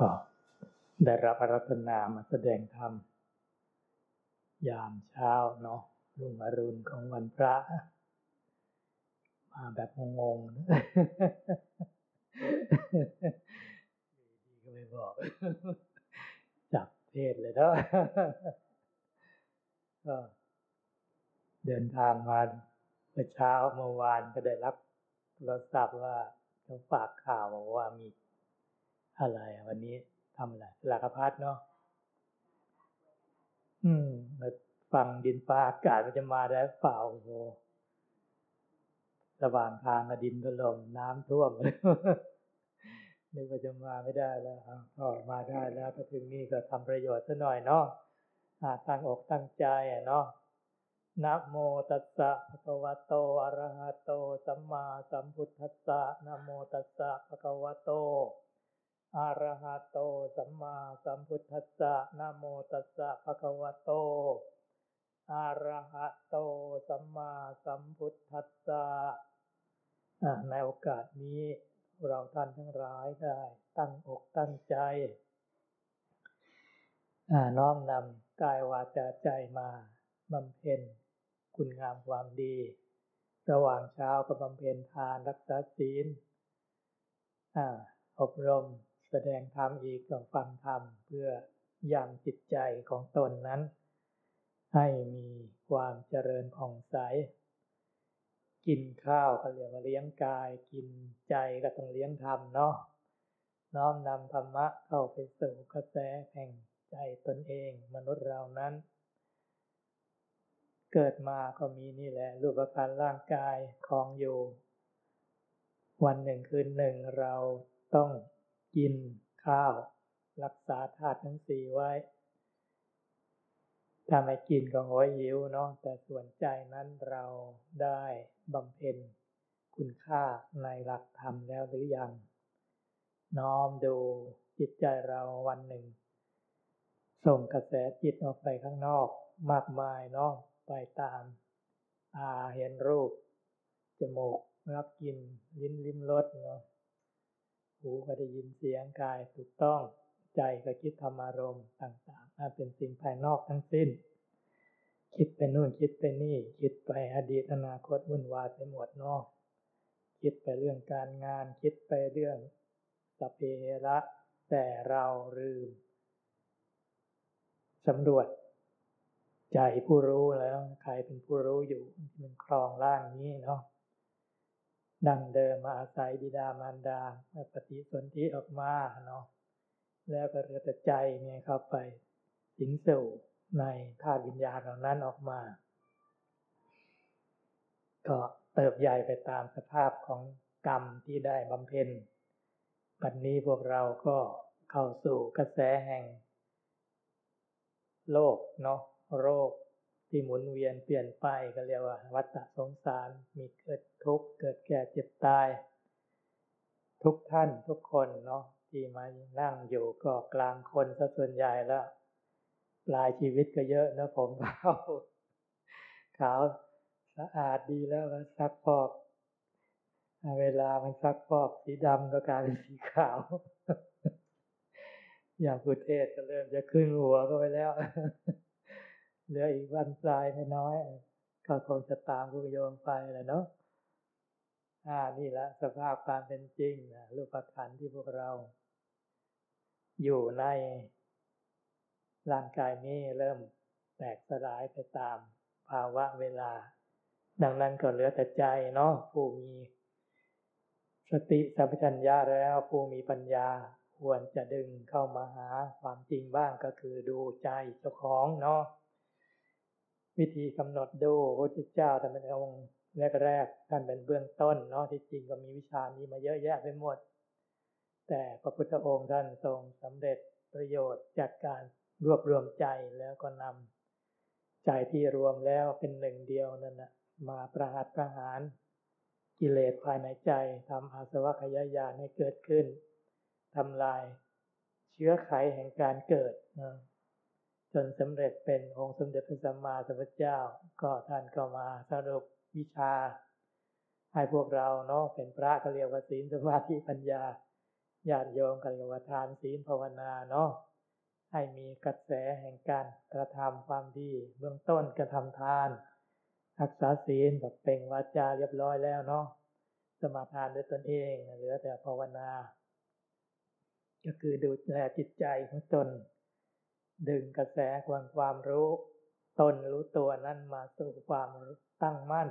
ก็ได้รับอารัธนามาแสดงธรรม ยามเช้าเนาะรุ่งอรุณของวันพระ มาแบบงงๆดีก็ไม่บอก จับเทศเลยเนาะก็เดินทางมาเมื่อเช้าเมื่อวานก็ได้รับโทรศัพท์ว่าเขาฝากข่าวว่ามี อะไรวันนี้ทำอะไรลากพัดเนาะอืมฟังดินฟ้าอากาศมันจะมาได้เปล่าโอ้โหระหว่างทางดินถล่มน้ำท่วมนึกว่าจะมาไม่ได้แล้วก็มาได้แล้วก็ถึงนี่ก็ทำประโยชน์ซะหน่อยเนาะตั้งอกตั้งใจเนาะนะโมตัสสะภะคะวะโตอะระหะโต สัมมาสัมพุทธัสสะนะโมตัสสะภะคะวะโต อะระหะโต สัมมาสัมพุทธัสสะนะโมตัสสะภะคะวะโตอะระหะโต สัมมาสัมพุทธัสสะในโอกาสนี้เราท่านทั้งหลายได้ ตั้งอกตั้งใจน้อมนำกายวาจาใจมาบำเพ็ญคุณงามความดี ระหว่างเช้าก็บำเพ็ญทานรักษาศีลอบรม แสดงธรรมอีกต้องฟังธรรมเพื่อยังจิตใจของตนนั้น ให้มีความเจริญผ่องใส กินข้าวก็เรียกว่าเลี้ยงกาย กินใจก็ต้องเลี้ยงธรรมเนาะน้อมนำธรรมะเข้าไปสู่กระแสแห่งใจตนเองมนุษย์เรานั้น เกิดมาก็มีนี่แหละ รูปพรรณร่างกายของอยู่ วันหนึ่งคืนหนึ่งเราต้อง กินข้าว รักษาธาตุทั้งสี่ไว้ ถ้าไม่กินก็หอยหิวเนาะแต่ส่วนใจนั้นเราได้บำเพ็ญคุณค่าในหลักธรรมแล้วหรือยัง น้อมดูจิตใจเราวันหนึ่ง ส่งกระแสจิตออกไปข้างนอก มากมายเนาะไปตามตาเห็นรูป จมูกรับกลิ่นลิ้นลิ้มรสเนาะ หูก็ได้ยินเสียงกายถูกต้องใจก็คิดธรรมารมณ์ต่างๆเป็นสิ่งภายนอกทั้งสิ้น คิดไปนู่นคิดไปนี่ คิดไปอดีตอนาคตวุ่นวายไปหมดนอก คิดไปเรื่องการงาน คิดไปเรื่องสเประแต่เราลืมสำรวจใจผู้รู้แล้วใครเป็นผู้รู้อยู่มันครองร่างนี้เนาะ ดังเดิมมาอาศัยบิดามารดาปฏิสนธิออกมาเนาะแล้วก็เรือแต่ใจเนี่ยเข้าไปสิงสู่ในธาตุวิญญาณเหล่านั้นออกมา ก็เติบใหญ่ไปตามสภาพของกรรมที่ได้บำเพ็ญปัจนี้พวกเราก็เข้าสู่กระแสแห่ง โลกเนาะโรค ที่หมุนเวียนเปลี่ยนไปก็เรียกว่า วัฏสงสารมีเกิดทุกข์เกิดแก่เจ็บตาย ทุกท่านทุกคนเนาะที่มานั่งอยู่ก็กลางคนซะส่วนใหญ่แล้ว ปลายชีวิตก็เยอะนะผมขาวขาวสะอาดดีแล้วซักฟอกเวลามันซักฟอกสีดำก็กลายเป็นสีขาว อย่างพุทเทศก็เริ่มจะขึ้นหัวก็ไปแล้ว เหลืออีกวันปลายไม่น้อย ก็คงจะตามคุณโยมไปแหละเนาะอ่านี่แหละสภาพความเป็นจริงนะรูปขันที่พวกเรา อยู่ในร่างกายนี้เริ่มแตกสลายไปตามภาวะเวลา ดังนั้นก็เหลือแต่ใจเนาะผู้มีสติสัมปชัญญะแล้วผู้มีปัญญาควรจะดึงเข้ามาหาความจริงบ้างก็คือดูใจเจ้าของเนาะ วิธีกำหนดดูพระพุทธเจ้าท่านเป็นองค์แรกๆท่านเป็นเบื้องต้นเนาะที่จริงก็มีวิชานี้มาเยอะแยะไปหมด แต่พระพุทธองค์ท่านทรงสำเร็จประโยชน์จากการรวบรวมใจแล้วก็นำใจที่รวมแล้วเป็นหนึ่งเดียวนั่นนะมาประหัตประหารกิเลสภายในใจทำอาสวะขยายานให้เกิดขึ้นทำลายเชื้อไขแห่งการเกิดนะ จนสำเร็จเป็นองค์สมเด็จพระสัมมาสัมพุทธเจ้า ก็ท่านก็มาสรุปวิชา ให้พวกเราเนาะเป็นพระก็เรียกว่าศีลสมาธิปัญญาญาติโยมกันกทานศีลภาวนาเนาะให้มีกระแสแห่งการกระทำความดี เบื้องต้นกระทำทานรักษาศีลแบบเป่งวาจาเรียบร้อยแล้วเนาะสมาทานด้วยตนเองเหลือแต่ภาวนา ก็คือดูแลจิตใจของตน ดึงกระแสความความรู้ ตนรู้ตัวนั้นมาสู่ความตั้งมั่น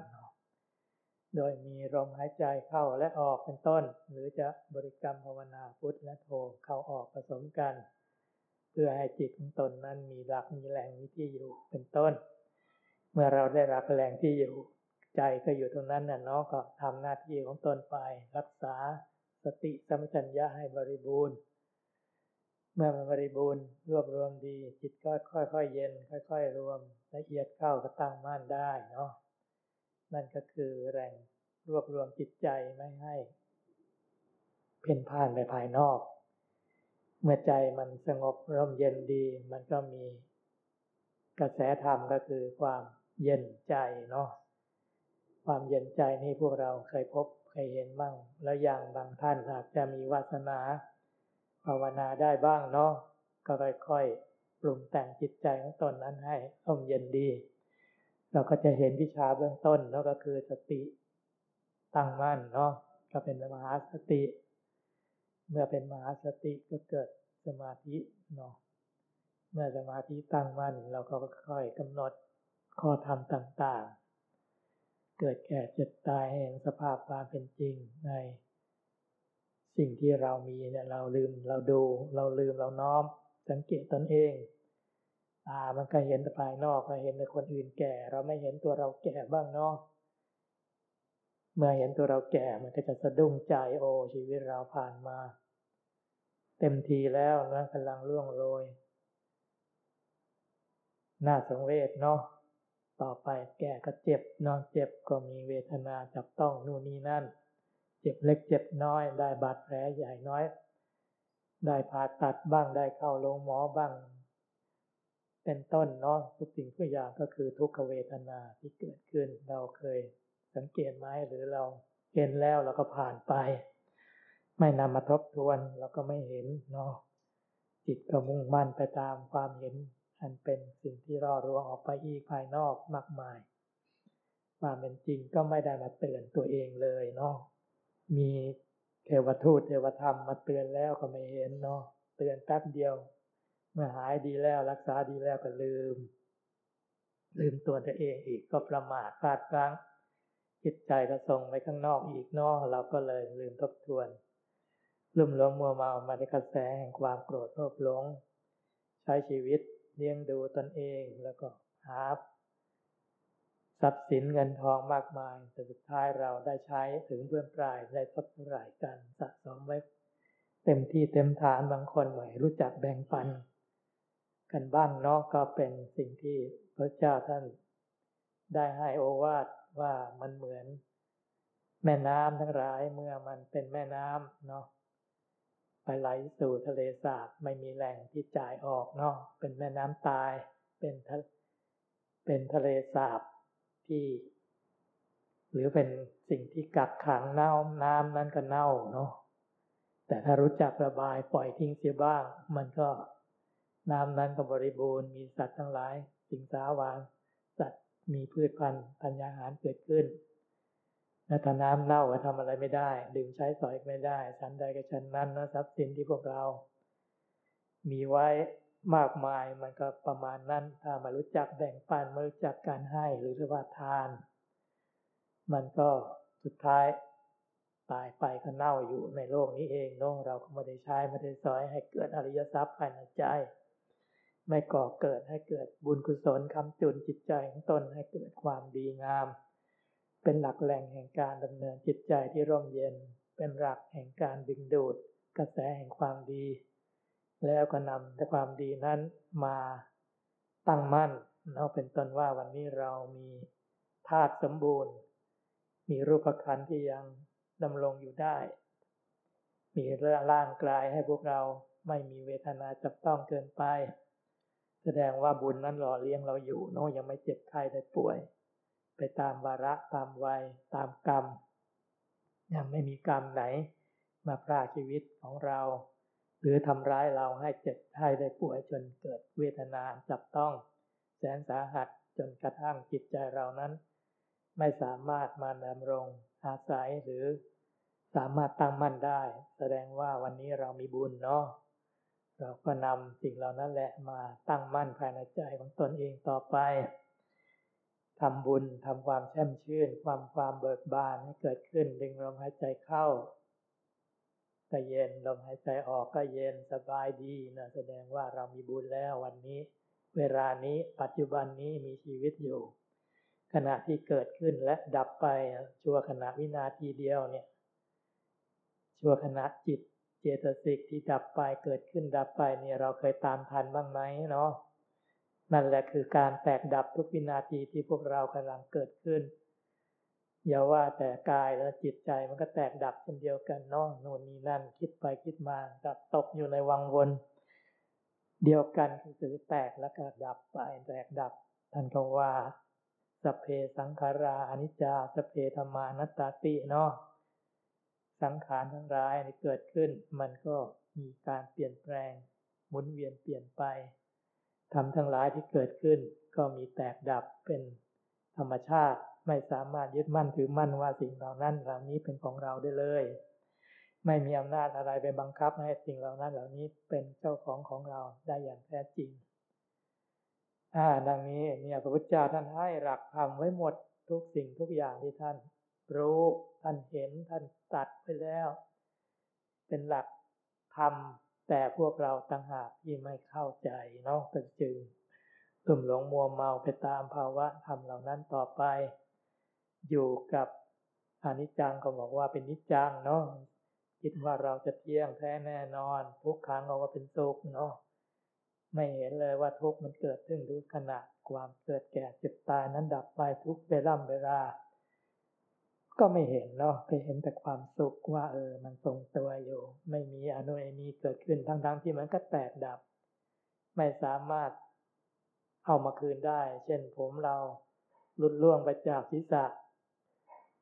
โดยมีลมหายใจเข้าและออกเป็นต้น หรือจะบริกรรมภาวนาพุทธและโทเข้าออกผสมกัน เพื่อให้จิตของตนนั้นมีหลักมีแหล่งมีที่อยู่เป็นต้น เมื่อเราได้รับแหล่งที่อยู่ใจก็อยู่ตรงนั้นน่ะเนาะก็ทำหน้าที่ของตนไป รักษาสติสัมปชัญญะให้บริบูรณ์ เมื่อมันบริบูรณ์รวบรวมดี จิตก็ค่อยๆเย็น ค่อย ๆ รวมละเอียดเข้าก็ตั้งมั่นได้เนาะนั่นก็คือแรงรวบรวมจิตใจไม่ให้ เพ่นพ่านไปภายนอก เมื่อใจมันสงบร่มเย็นดี มันก็มีกระแสธรรมก็คือความเย็นใจเนาะความเย็นใจนี่พวกเราเคยพบเคยเห็นบ้าง แล้วอย่างบางท่านอาจจะมีวาสนา ภาวนาได้บ้างเนาะก็ค่อยๆปรุงแต่งจิตใจของตนนั้นให้ร่มเย็นดี เราก็จะเห็นวิชาเบื้องต้นเนาะก็คือสติตั้งมั่นเนาะก็เป็นมหาสติ เมื่อเป็นมหาสติก็เกิดสมาธิเนาะเมื่อสมาธิตั้งมั่นเราก็ค่อยกำหนดข้อธรรมต่าง ๆ เกิดแก่เจ็บตายเห็นสภาพความเป็นจริงใน สิ่งที่เรามีเนี่ยเราลืมเราดู เราลืมเราน้อม สังเกตตนเองตามันก็เห็นแต่ภายนอกก็เห็นแต่คนอื่นแก่ เราไม่เห็นตัวเราแก่บ้างเนาะเมื่อเห็นตัวเราแก่มันก็จะสะดุ้งใจโอ้ชีวิตเราผ่านมา เต็มทีแล้วนะกำลังล่วงโรยน่าสังเวชเนาะต่อไปแก่ก็เจ็บนอนเจ็บก็มีเวทนาจับต้องนู่นนี่นั่น เจ็บเล็กเจ็บน้อย ได้บาดแผลใหญ่น้อย ได้ผ่าตัดบ้างได้เข้าโรงหมอบ้าง เป็นต้นเนาะทุกสิ่งทุกอย่างก็คือทุกขเวทนาที่เกิดขึ้น เราเคยสังเกตไหมหรือเราเห็นแล้วเราก็ผ่านไป ไม่นำมาทบทวนเราก็ไม่เห็นเนาะจิตก็มุ่งมั่นไปตามความเห็น อันเป็นสิ่งที่รอรวงออกไปอีกภายนอกมากมายความเป็นจริงก็ไม่ได้มาเตือนตัวเองเลยเนาะ มีเทวทูตเทวธรรมมาเตือนแล้วก็ไม่เห็นเนาะเตือนแป๊บเดียวเมื่อหายดีแล้วรักษาดีแล้วก็ลืม ลืมตัวตัวเองอีกก็ประมาทพลาดพลั้งจิตใจก็ส่งไปข้างนอกอีกเนาะเราก็เลยลืมทบทวนลุ่มหลงมัวเมามาในกระแสแห่งความโกรธโลภหลง ใช้ชีวิตเลี้ยงดูตนเองแล้วก็หา ทรัพย์สินเงินทองมากมาย แต่สุดท้ายเราได้ใช้ถึงเบื้องปลายได้ทบทายกันสะสมไว้ เต็มที่เต็มฐานบางคนไหวรู้จักแบ่งปัน กันบ้างเนาะก็เป็นสิ่งที่พระเจ้าท่าน ได้ให้โอวาทว่ามันเหมือน แม่น้ำทั้งหลายเมื่อมันเป็นแม่น้ำเนาะไปไหลสู่ทะเลสาบไม่มีแหล่งที่จ่ายออกเนาะเป็นแม่น้ำตายเป็นทะเป็นทะเลสาบ ที่ หรือเป็นสิ่งที่กักขังเน่าน้ำนั้นก็เน่าเนาะแต่ถ้ารู้จักระบายปล่อยทิ้งเสียบ้าง มันก็น้ำนั้นก็บริบูรณ์มีสัตว์ทั้งหลาย สิ่งสาวานสัตว์มีพืชพันธุ์ธัญญาหารเกิดขึ้นและถ้าน้ำเน่าก็ทำอะไรไม่ได้ ดื่มใช้สอยไม่ได้ชั้นใดก็ชั้นนั้นนะทรัพย์สินที่พวกเรา มีไว้ มากมายมันก็ประมาณนั้น ถ้ามารู้จักแบ่งปันมารู้จักการให้หรือเรียกว่าทาน มันก็สุดท้ายตายไปก็เน่าอยู่ในโลกนี้เองเนาะเราก็ไม่ได้ใช้ไม่ได้สอยให้เกิดอริยทรัพย์ภายในใจ ไม่ก่อเกิดให้เกิดบุญกุศลคำจุนจิตใจของตนให้เกิดความดีงาม เป็นหลักแหล่งแห่งการดำเนินจิตใจที่ร่มเย็น เป็นหลักแห่งการดึงดูดกระแสแห่งความดี แล้วก็นำแต่ความดีนั้นมาตั้งมั่นเนาะเป็นต้นว่าวันนี้เรามีธาตุสมบูรณ์ มีรูปขันธ์ที่ยังดำรงอยู่ได้ มีร่างกายให้พวกเราไม่มีเวทนาจับต้องเกินไป แสดงว่าบุญนั้นหล่อเลี้ยงเราอยู่เนาะยังไม่เจ็บไข้ได้ป่วย ไปตามวาระตามวัยตามกรรม ยังไม่มีกรรมไหนมาพราชีวิตของเรา หรือทำร้ายเราให้เจ็บให้ได้ป่วยจนเกิดเวทนาจับต้อง แสนสาหัสจนกระทั่งจิตใจเรานั้น ไม่สามารถมาดำรงอาศัยหรือสามารถตั้งมั่นได้ แสดงว่าวันนี้เรามีบุญเนาะเราก็นำสิ่งเหล่านั้นแหละมาตั้งมั่นภายในใจของตนเองต่อไปทำบุญทำความแช่มชื่น ความความเบิกบานให้เกิดขึ้นดึงลมหายใจเข้า ก็เย็นลมหายใจออกก็เย็นสบายดีนะแสดงว่าเรามีบุญแล้ววันนี้ เวลานี้ปัจจุบันนี้มีชีวิตอยู่ ขณะที่เกิดขึ้นและดับไปชั่วขณะวินาทีเดียวเนี่ย ชั่วขณะจิตเจตสิกที่ดับไปเกิดขึ้นดับไปเนี่ยเราเคยตามทันบ้างไหมเนาะนั่นแหละคือการแตกดับทุกวินาทีที่พวกเรากำลังเกิดขึ้น อย่าว่าแต่กายแล้วจิตใจมันก็แตกดับเช่นเดียวกันนาะโน่นนี่นั่น คิดไปคิดมาก็ตกอยู่ในวังวนเดียวกันคือแตกแล้วก็ดับไปแตกดับ ท่านก็ว่าสเพสังขาราอนิจจาสเพธรรมานัตตาติเนาะสังขารทั้งหลายที่เกิดขึ้น มันก็มีการเปลี่ยนแปลง หมุนเวียนเปลี่ยนไปทำทั้งหลายที่เกิดขึ้น ก็มีแตกดับเป็นธรรมชาติ ไม่สามารถยึดมั่นถือมั่นว่าสิ่งเหล่านั้นเหล่านี้เป็นของเราได้เลย ไม่มีอำนาจอะไรไปบังคับให้สิ่งเหล่านั้นเหล่านี้เป็นเจ้าของของเราได้อย่างแท้จริงอ่าดังนี้เนี่ยพระพุทธเจ้าท่านให้หลักธรรมไว้หมดทุกสิ่งทุกอย่างที่ท่าน รู้ท่านเห็นท่านตัดไปแล้ว เป็นหลักธรรมแต่พวกเราต่างหากที่ไม่เข้าใจเนาะก็จึงตุ่มหลงมัวเมาไปตามภาวะธรรมเหล่านั้นต่อไป อยู่กับอนิจจังก็บอกว่าเป็นนิจจังเนาะคิดว่าเราจะเที่ยงแท้แน่นอน ทุกครั้งเอาว่าเป็นสุขเนาะไม่เห็นเลยว่าทุกมันเกิดขึ้นทุกขณะความเกิดแก่เจ็บตายนั้นดับไปทุกเวลาเวลา ก็ไม่เห็นเนาะไปเห็นแต่ความสุขว่า เออ มันทรงตัวอยู่ ไม่มีอนุเอนีเกิดขึ้นทั้งๆทที่มันก็แตกดับ ไม่สามารถเอามาคืนได้ เช่นผมเราหลุดล่วงไปจากศีรษะ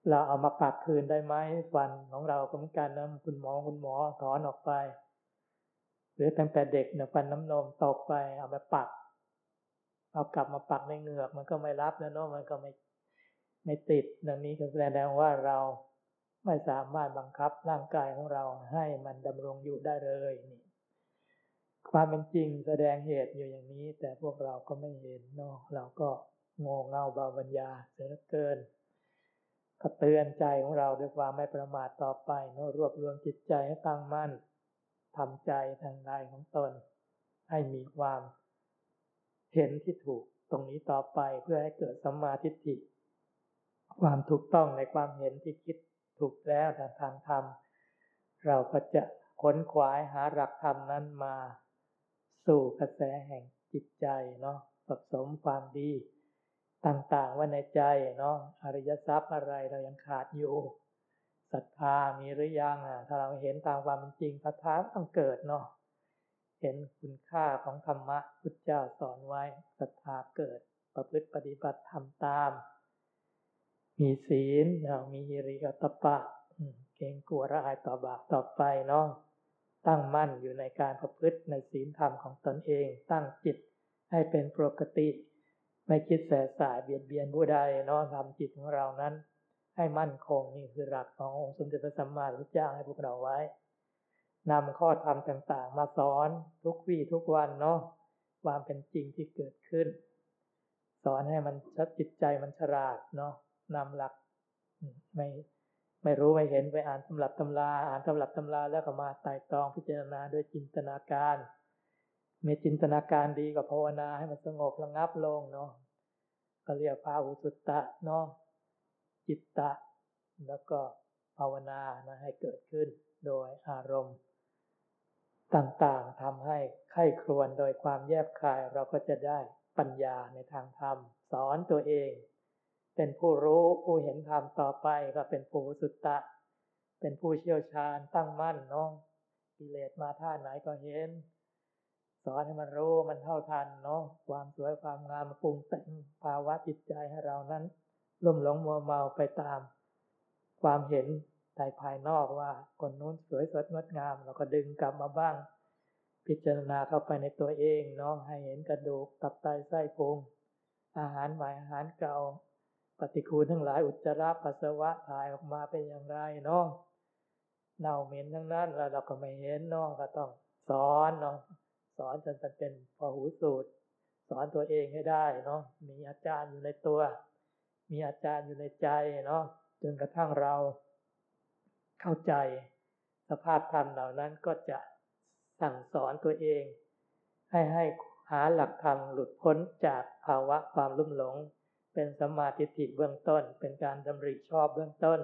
เราเอามาปักคืนได้ไหมฟันของเราก็เหมือนกันนะคุณหมอคุณหมอถอนออกไป หรือตั้งแต่เด็กเนี่ยฟันน้ำนมตกไป เอามาปักเอากลับมาปักในเหงือกมันก็ไม่รับแล้วเนาะมันก็ไม่ไม่ติดดังนี้ก็แสดงว่าเราไม่สามารถบังคับร่างกายของเราให้มันดำรงอยู่ได้เลยนี่ความเป็นจริงแสดงเหตุอยู่อย่างนี้ แต่พวกเราก็ไม่เห็นเนาะเราก็โง่เง่าเบาบัญญาเสียเกิน ก็เตือนใจของเราด้วยความไม่ประมาทต่อไปเนาะรวบรวมจิตใจให้ตั้งมั่นทำใจทางใดของตน ให้มีความเห็นที่ถูกตรงนี้ต่อไปเพื่อให้เกิดสัมมาทิฏฐิ ความถูกต้องในความเห็นที่คิดถูกแล้วทางธรรม เราก็จะค้นคว้าหาหลักธรรมนั้นมา สู่กระแสแห่งจิตใจเนาะผสมความดี ต่างๆว่าในใจเนาะอริยทรัพย์อะไรเรายังขาดอยู่ศรัทธามีหรือยังอะถ้าเราเห็นตามความเป็นจริงศรัทธาต้องเกิดเนาะเห็นคุณค่าของธรรมะพุทธเจ้าสอนไว้ศรัทธาเกิด ประพฤติปฏิบัติทำตาม มีศีลเอามีฮิริกัตปะเก่งกลัวระอายต่อบาปต่อไปเนาะตั้งมั่นอยู่ในการประพฤติในศีลธรรมของตนเอง ตั้งจิตให้เป็นปกติ ไม่คิดแสสายเบียดเบียนผู้ใดเนาะทำจิตของเรานั้น ให้มั่นคงนี่คือหลักขององค์สมเด็จพระสัมมาสัมพุทธเจ้าให้พวกเราไว้นำข้อธรรมต่างๆ มาสอนทุกวี่ทุกวันเนาะความเป็นจริงที่เกิดขึ้น สอนให้มันชัดจิตใจมันฉลาดเนาะนำหลักไม่ไม่รู้ไม่เห็นไปอ่านตำรับตำราอ่านตำรับตำราแล้วก็มาไต่ตรองพิจารณาด้วยจินตนาการ มีจินตนาการดีกว่าภาวนาให้มันสงบระงับลงเนาะก็เรียกพาหุสุตตะเนาะจิตตะ แล้วก็ภาวนานะให้เกิดขึ้นโดยอารมณ์ต่างๆทำให้ไข้ครวนโดยความแยบคายเราก็จะได้ปัญญาในทางธรรม สอนตัวเอง เป็นผู้รู้ผู้เห็นธรรมต่อไปก็เป็นผู้สุตตะ เป็นผู้เชี่ยวชาญตั้งมั่นเนาะกิเลสมาท่าไหนก็เห็น อนให้มันรู้มันเท่าทันเนาะความสวยความงามปรุงแต่งภาวะจิตใจให้เรานั้นลุ่มหลงมัวเมาไปตาม ความเห็นใจภายนอกว่าคนนู้นสวยสดงดงาม เราก็ดึงกลับมาบ้าง พิจารณาเข้าไปในตัวเองเนาะให้เห็นกระดูกตับไตไส้พุงอาหารใหม่อาหารเก่า ปฏิคูลทั้งหลายอุจจาระปัสสาวะถ่ายออกมาเป็นอย่างไรเนาะเน่าเหม็นทั้งนั้นแล้วเราก็ไม่เห็นเนาะก็ต้องสอนเนาะ สอนจนเป็นพอหูสูตร สอนตัวเองให้ได้เนาะมีอาจารย์อยู่ในตัว มีอาจารย์อยู่ในใจเนาะจนกระทั่งเราเข้าใจ สภาพธรรมเหล่านั้นก็จะสั่งสอนตัวเอง ให้ให้หาหลักธรรมหลุดพ้นจากภาวะความลุ่มหลง เป็นสมาธิิเบื้องต้น เป็นการดำริชอบเบื้องต้น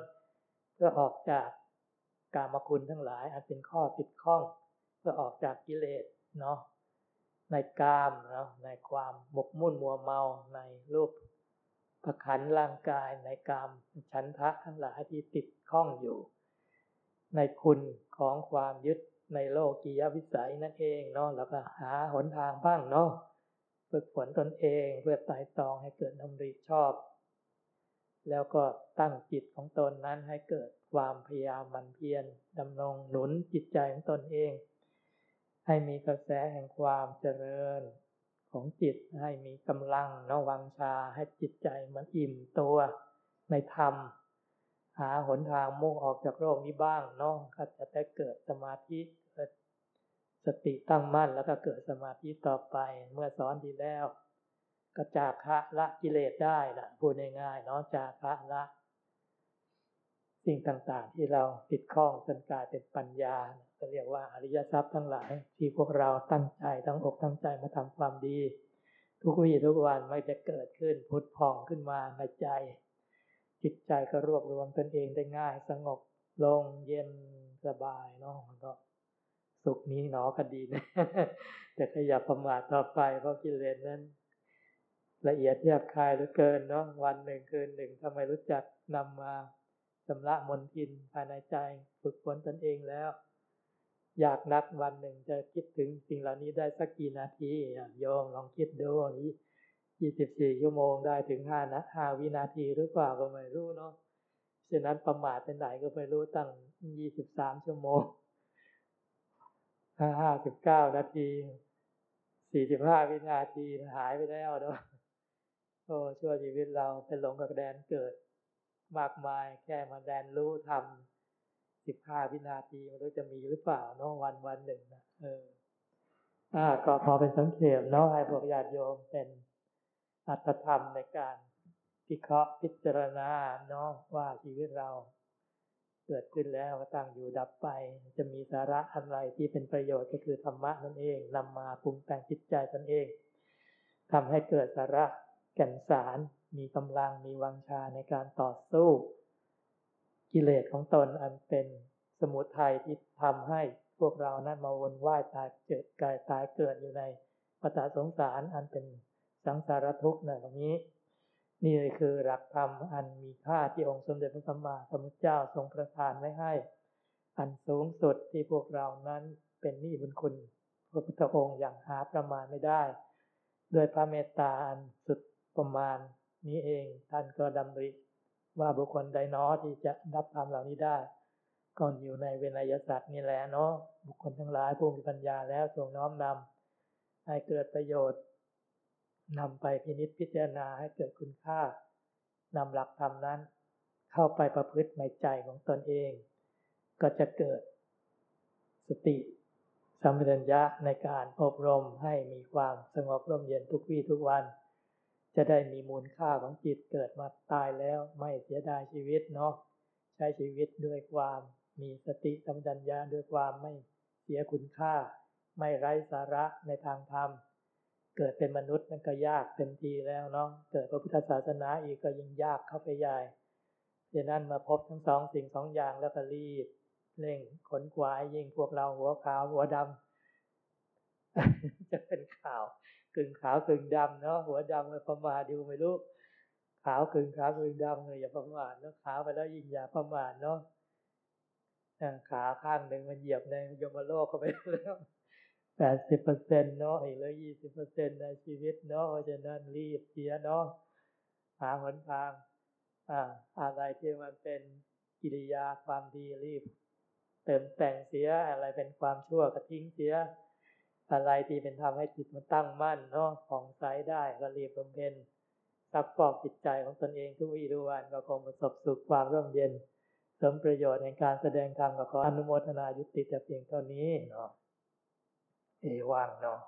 เพื่อออกจากกามคุณทั้งหลายอาจเป็นข้อติดข้อง เพื่อออกจากกิเลส เนาะในกามเนาะในความหมกมุ่นมัวเมาในรูปประคันร่างกายในกามชันทะทั้งหลายที่ติดข้องอยู่ ในคุณของความยึดในโลกียวิสัยนั่นเองเนาะแล้วก็หาหนทางบ้างเนาะฝึกฝนตนเองเพื่อไต่ตองให้เกิดนำริชอบ แล้วก็ตั้งจิตของตนนั้นให้เกิดความพยายามมันเพียรดำรงหนุนจิตใจของตนเอง ให้มีกระแสแห่งความเจริญของจิตให้มีกำลังนวังชาให้จิตใจมันอิ่มตัวในธรรม หาหนทางมุ่งออกจากโรคนี้บ้างเนาะก็จะได้เกิดสมาธิเกิดสติตั้งมั่นแล้วก็เกิดสมาธิต่อไปเมื่อสอนดีแล้ว ก็จากคะละกิเลสได้นะพูดง่ายๆเนาะจากคะละ สิ่งต่างๆที่เราติดข้องจนกลายเป็นปัญญา ก็เรียกว่าอริยทรัพย์ทั้งหลาย ที่พวกเราตั้งใจทั้งอกตั้งใจมาทำความดี ทุกวี่ทุกวันไม่จะเกิดขึ้นพุทธพองขึ้นมาในใจ จิตใจก็รวบรวมตนเองได้ง่าย สงบลงเย็นสบายเนาะมันก็สุขนี้หนอคดีนะ แต่ขยับประมาทต่อไปเพราะกิเลสนั้น ละเอียดแยบคายเหลือเกินเนาะวันหนึ่งคืนหนึ่งทำไมรู้จักนำมาชำระมนทินภายในใจ ฝึกฝนตนเองแล้ว ยากนักวันหนึ่งจะคิดถึงสิ่งเหล่านี้ได้สักกี่นาทีโยมลองคิดดูนี้ยี่สิบสี่ชั่วโมงได้ถึงห้านะห้าวินาทีหรือเปล่าก็ไม่รู้เนาะฉะนั้นประมาทเป็นไหนก็ไม่รู้ตั้งยี่สิบสามชั่วโมงห้าสิบเก้านาทีสี่สิบห้าวินาทีหายไปแล้วเนาะโอ้ชั่วชีวิตเราเป็นหลงกับแดนเกิด มากมายแค่มาแดนรู้ทำ สิบห้าวินาทีมันจะมีหรือเปล่าเนาะวันวันหนึ่งนะเอออ่าก็พอเป็นสังเกตเนาะให้พวกญาติโยมเป็นอัตธรรมในการพิเคราะห์พิจารณาเนาะว่าชีวิตเราเกิดขึ้นแล้วก็ตั้งอยู่ดับไป จะมีสาระอะไรที่เป็นประโยชน์ก็คือธรรมะนั่นเองนำมาปรุงแต่งจิตใจตนเองทำให้เกิดสาระแก่นสาร มีกำลังมีวังชาในการต่อสู้ กิเลสของตนอันเป็นสมุทัยที่ทำให้พวกเรานั้นมาวนว่ายตายเกิดกายตายเกิดอยู่ในปฏสงสารอันเป็นสังสารทุกข์ในตรงนี้ นี่คือหลักธรรมอันมีค่าที่องค์สมเด็จพระสัมมาสัมพุทธเจ้าทรงประทานไว้ให้ อันสูงสุดที่พวกเรานั้นเป็นหนี้บุญคุณพระพุทธองค์อย่างหาประมาณไม่ได้ ด้วยพระเมตตาอันสุดประมาณนี้เองท่านก็ดำริ ว่าบุคคลใดน้อที่จะรับธรรมเหล่านี้ได้ก่อนอยู่ในเวนยศัตร์นี่แหละเนาะบุคคลทั้งหลายผู้มีปัญญาแล้วทรงน้อมนำให้เกิดประโยชน์นำไปพินิจพิจารณาให้เกิดคุณค่านำหลักธรรมนั้น เข้าไปประพฤติในใจของตนเอง ก็จะเกิดสติสัมปชัญญะในการอบรมให้มีความสงบร่มเย็นทุกวี่ทุกวัน จะได้มีมูลค่าของจิตเกิดมาตายแล้วไม่เสียดายชีวิตเนาะใช้ชีวิตด้วยความมีสติสัมปชัญญะด้วยความไม่เสียคุณค่า ไม่ไร้สาระในทางธรรม เกิดเป็นมนุษย์นั่นก็ยากเต็มทีแล้วเนาะเกิดพระพุทธศาสนาอีกก็ยิ่งยากเข้าไปใหญ่ดังนั้นมาพบทั้งสองสิ่งสองอย่างแล้วก็รีบเร่งขนขวายยิ่งพวกเราหัวขาวหัวดำจะเป็นข่าว กึ่งขาวกึ่งดำเนาะหัวดำประมาทดูไม่รู้ขาวกึ่งขาวกึ่งดำเลยอย่าประมาทเนาะขาวไปแล้วยิ่งอย่าประมาทเนาะขาข้างหนึ่งมันเหยียบในยมโลกเข้าไปแล้วแปดสิบเปอร์เซ็นต์เนาะอีกแล้วยี่สิบเปอร์เซ็นต์ในชีวิตเนาะเพราะฉะนั้นรีบเสียเนาะหาหนทางอ่าอะไรที่มันเป็นกิริยาความดีรีบ เติมแต่งเสียอะไรเป็นความชั่วก็ทิ้งเสีย อะไรที่เป็นทำให้จิตมันตั้งมั่นเนาะผ่องใสได้ก็รีบบำเพ็ญซับกอกจิตใจของตนเองทุกวี่ทุกวันก็คงประสบสุขความร่มเย็นเสริมประโยชน์ในการแสดงธรรมก็ขออนุโมทนายุติแต่เพียงเท่านี้เนาะเอวังเนาะ